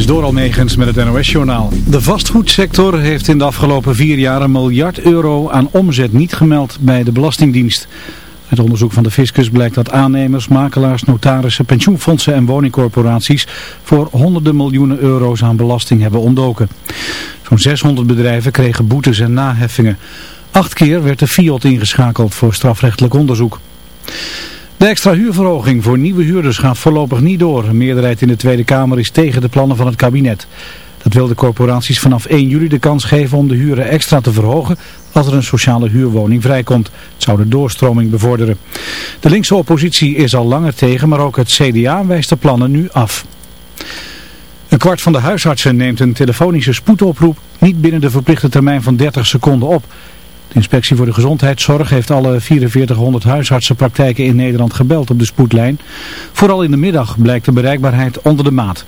is door Almegens met het NOS-journaal. De vastgoedsector heeft in de afgelopen vier jaar een miljard euro aan omzet niet gemeld bij de Belastingdienst. Het onderzoek van de Fiscus blijkt dat aannemers, makelaars, notarissen, pensioenfondsen en woningcorporaties voor honderden miljoenen euro's aan belasting hebben ontdoken. Zo'n 600 bedrijven kregen boetes en naheffingen. Acht keer werd de FIOD ingeschakeld voor strafrechtelijk onderzoek. De extra huurverhoging voor nieuwe huurders gaat voorlopig niet door. Een meerderheid in de Tweede Kamer is tegen de plannen van het kabinet. Dat wil de corporaties vanaf 1 juli de kans geven om de huren extra te verhogen als er een sociale huurwoning vrijkomt. Het zou de doorstroming bevorderen. De linkse oppositie is al langer tegen, maar ook het CDA wijst de plannen nu af. Een kwart van de huisartsen neemt een telefonische spoedoproep niet binnen de verplichte termijn van 30 seconden op. De inspectie voor de gezondheidszorg heeft alle 4400 huisartsenpraktijken in Nederland gebeld op de spoedlijn. Vooral in de middag blijkt de bereikbaarheid onder de maat.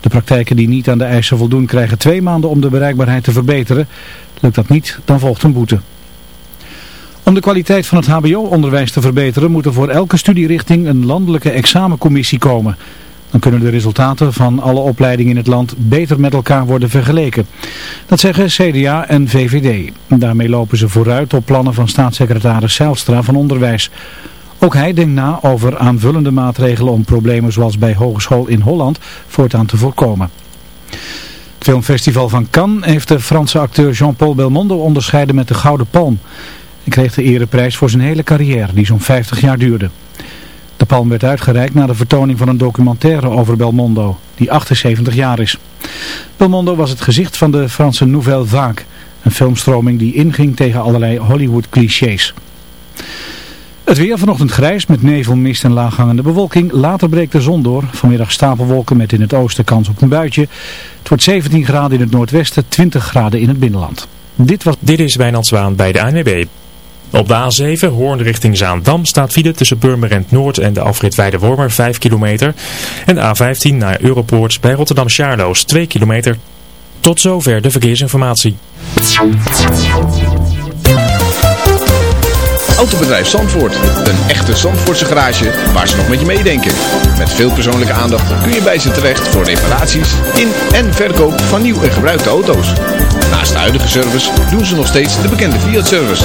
De praktijken die niet aan de eisen voldoen krijgen twee maanden om de bereikbaarheid te verbeteren. Lukt dat niet, dan volgt een boete. Om de kwaliteit van het hbo-onderwijs te verbeteren moet er voor elke studierichting een landelijke examencommissie komen. Dan kunnen de resultaten van alle opleidingen in het land beter met elkaar worden vergeleken. Dat zeggen CDA en VVD. Daarmee lopen ze vooruit op plannen van staatssecretaris Zijlstra van Onderwijs. Ook hij denkt na over aanvullende maatregelen om problemen zoals bij Hogeschool in Holland voortaan te voorkomen. Het filmfestival van Cannes heeft de Franse acteur Jean-Paul Belmondo onderscheiden met de Gouden Palm. Hij kreeg de ereprijs voor zijn hele carrière, die zo'n 50 jaar duurde. De palm werd uitgereikt na de vertoning van een documentaire over Belmondo, die 78 jaar is. Belmondo was het gezicht van de Franse Nouvelle Vague, een filmstroming die inging tegen allerlei Hollywood-clichés. Het weer vanochtend grijs met nevel, mist en laaghangende bewolking. Later breekt de zon door. Vanmiddag stapelwolken met in het oosten kans op een buitje. Het wordt 17 graden in het noordwesten, 20 graden in het binnenland. Dit, was... Dit is Wijnand Zwaan bij de ANWB. Op de A7, Hoorn richting Zaandam, staat file tussen Purmerend Noord en de afrit Weide-Wormer 5 kilometer. En de A15 naar Europoort bij Rotterdam-Charloes 2 kilometer. Tot zover de verkeersinformatie. Autobedrijf Zandvoort. Een echte Zandvoortse garage waar ze nog met je meedenken. Met veel persoonlijke aandacht kun je bij ze terecht voor reparaties in en verkoop van nieuw en gebruikte auto's. Naast de huidige service doen ze nog steeds de bekende Fiat-service.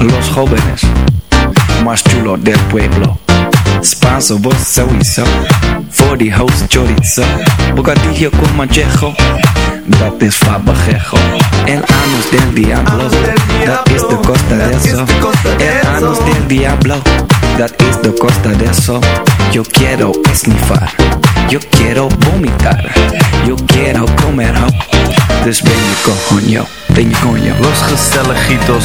Los jóvenes más chulos del pueblo. Spanso, vos sowieso. Voor die host chorizo. Bocadillo con manchejo. Dat is fabajejo. El anus del diablo. Dat is de costa de eso. El anus del diablo. Dat is de costa de eso. Yo quiero esnifar. Yo quiero vomitar. Yo quiero comer ho. Dus ben je coño. Ben je coño. Los gezelligitos,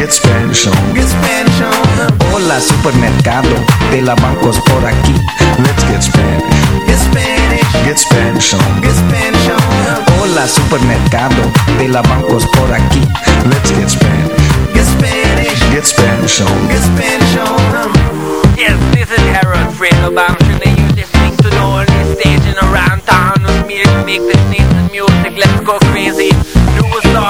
Get Spanish on. Get Spanish on. Hola supermercado de la bancos por aquí. Let's get Spanish. Get Spanish. Get Spanish on. Get Spanish on. Hola supermercado de la bancos por aquí. Let's get Spanish. Get Spanish. Get Spanish on. Get Spanish on. Yes, this is Harold Fredo Bamshin and you're listening to the only station around town with me to make this nice music. Let's go crazy. Do a song.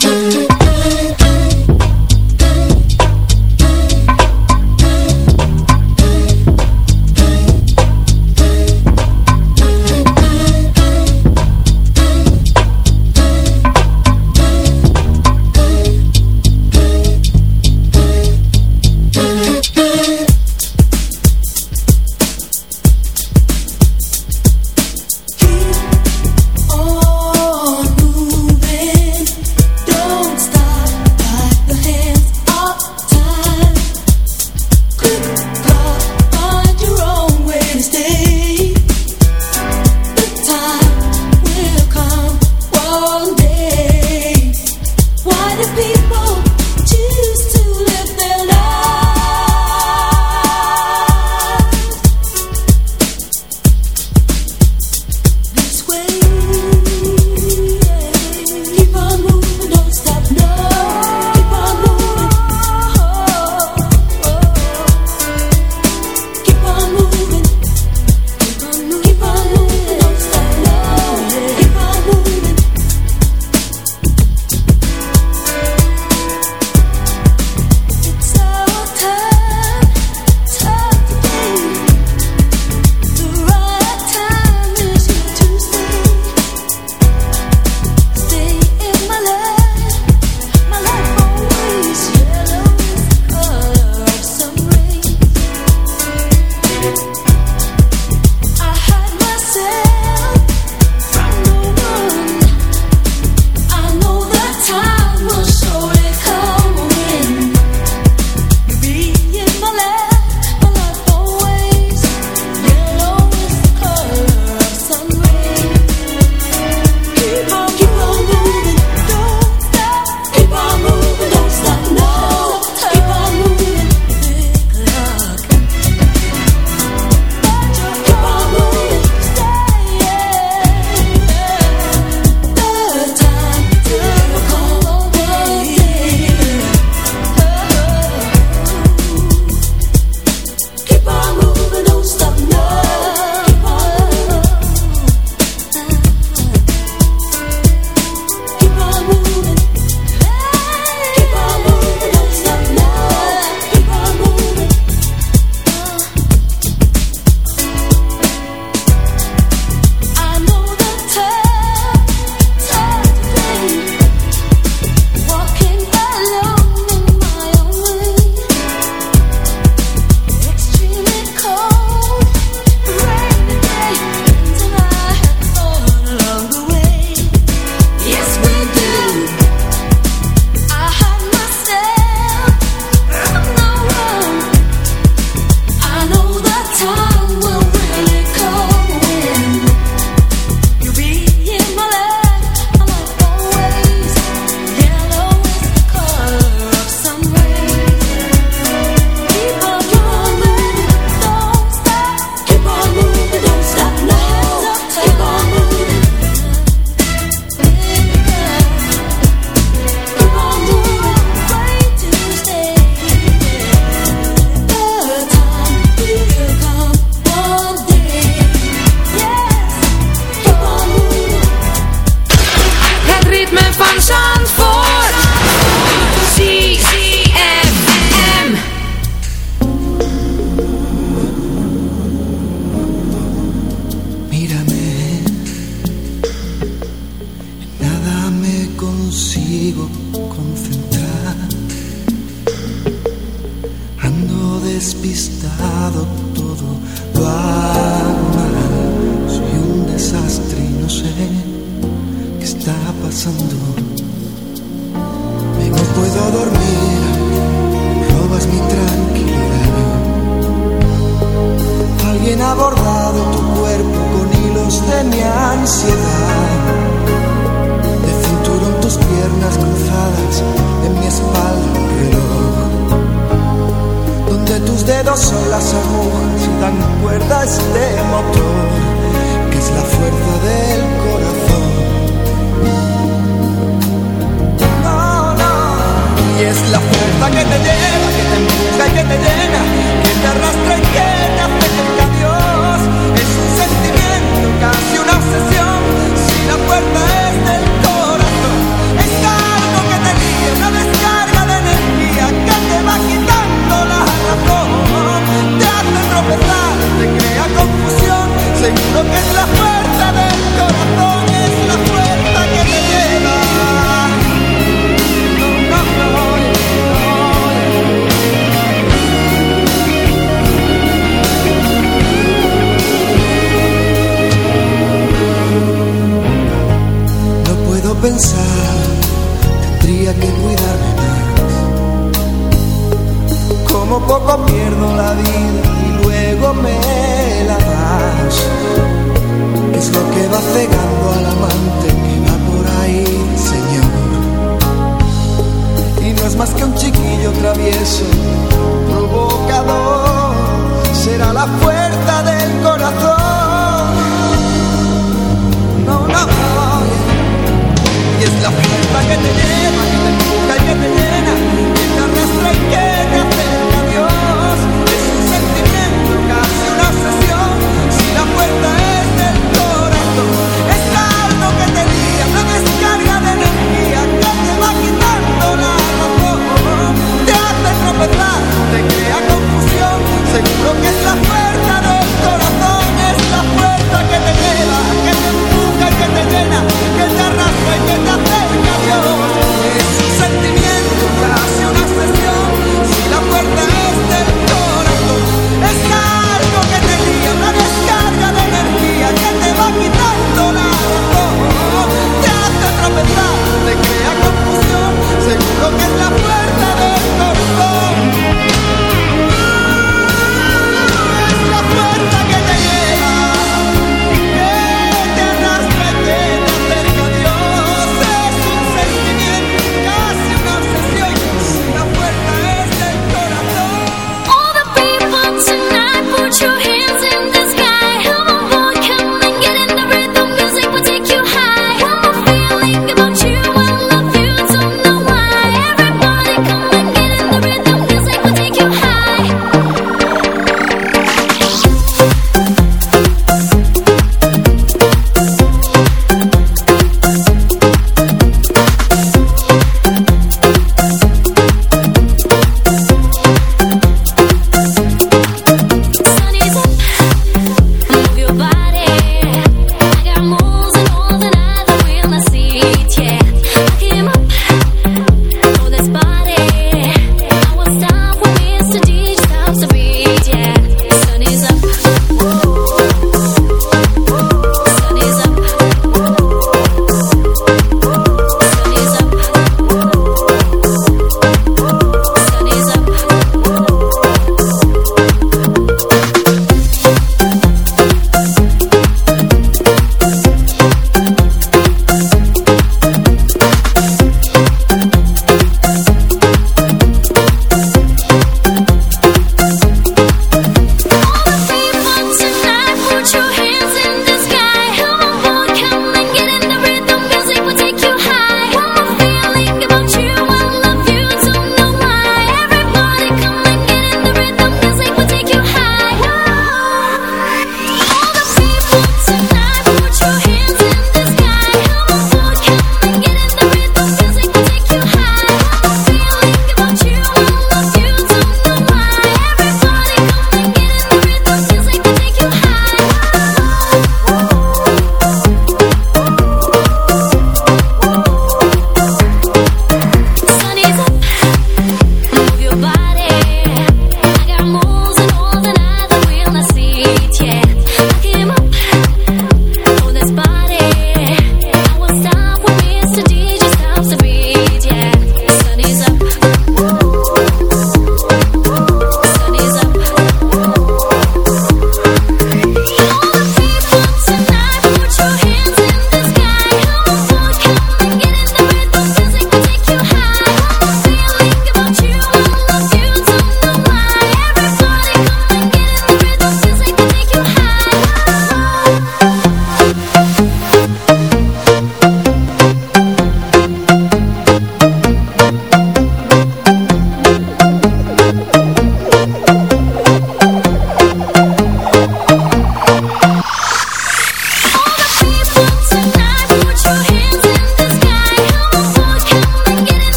Mm-hmm.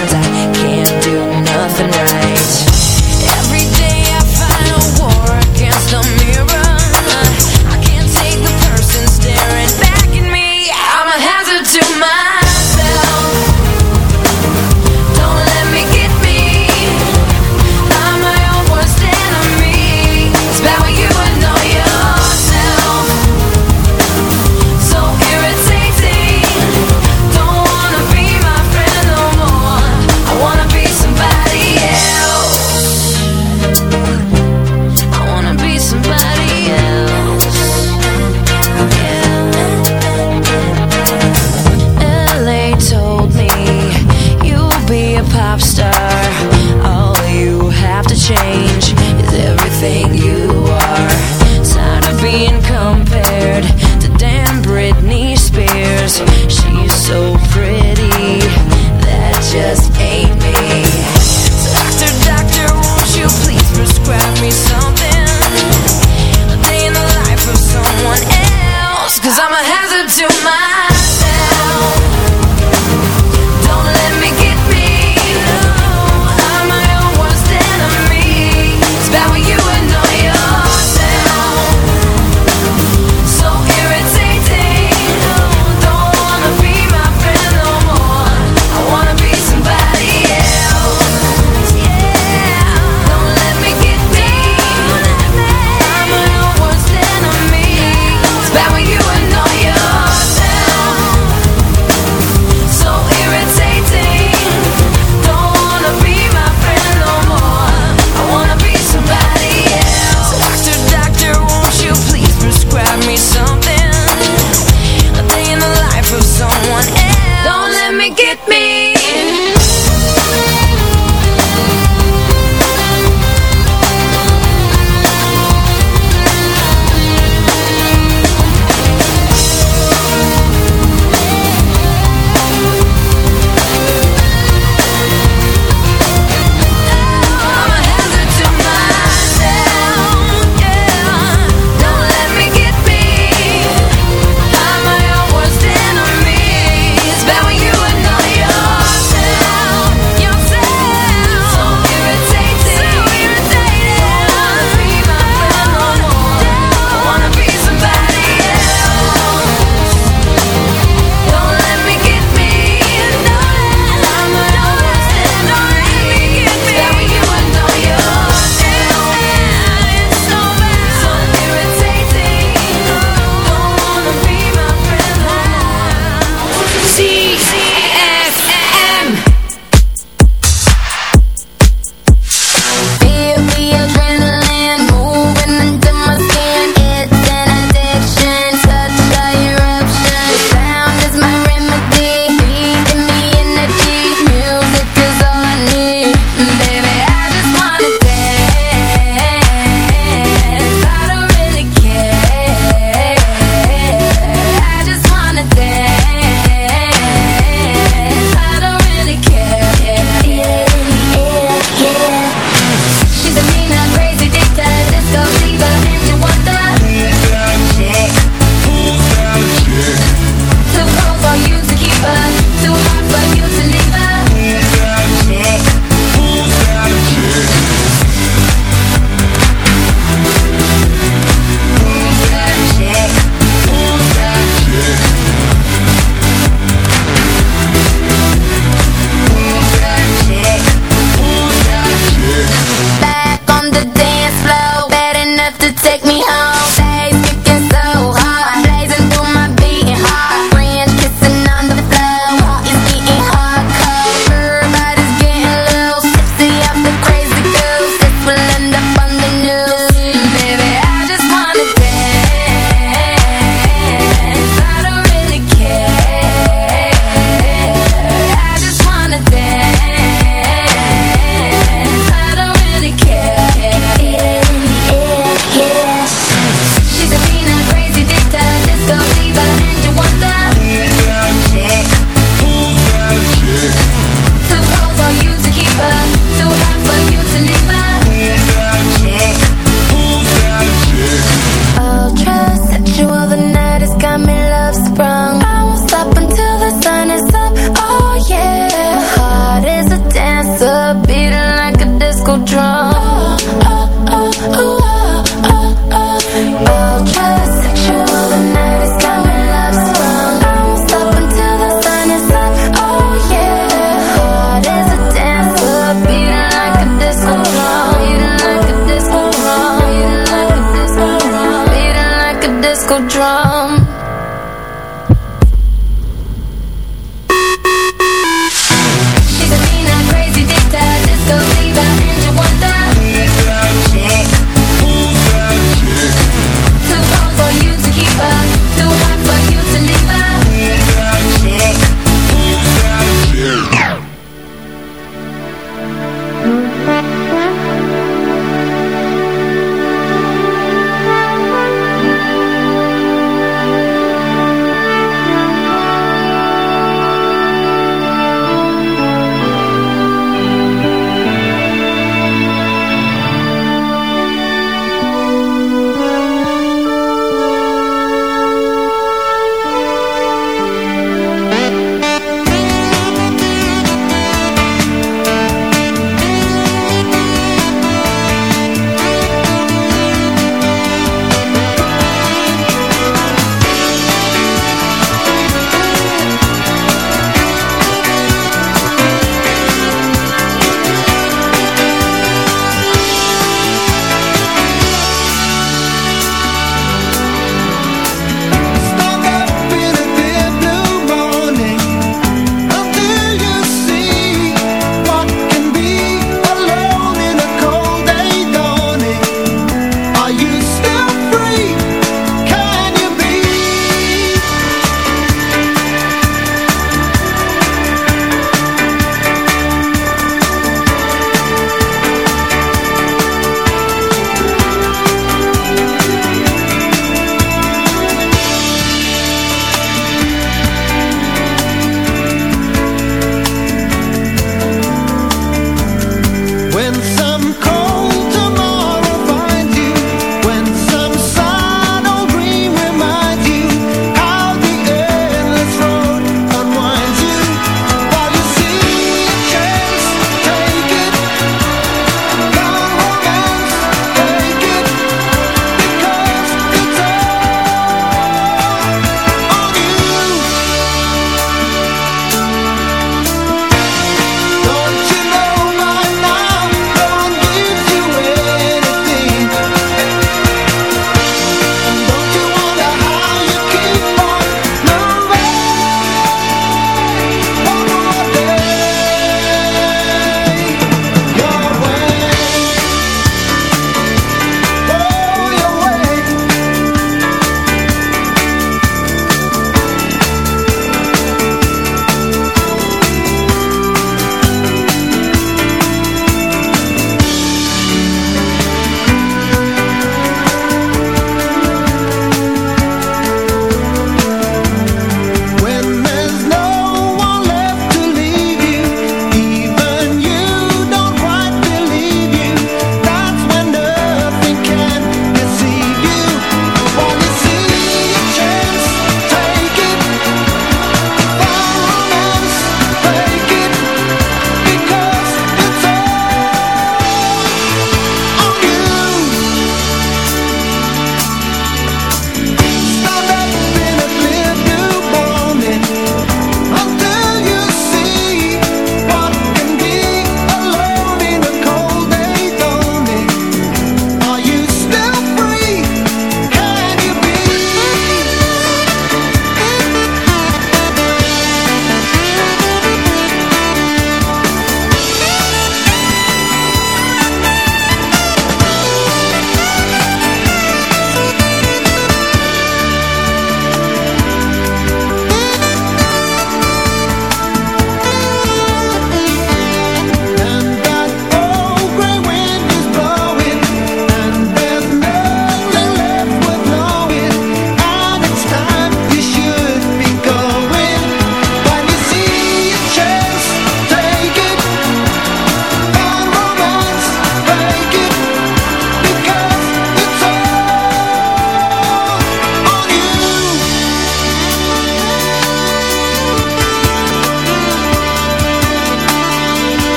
reasons I can't do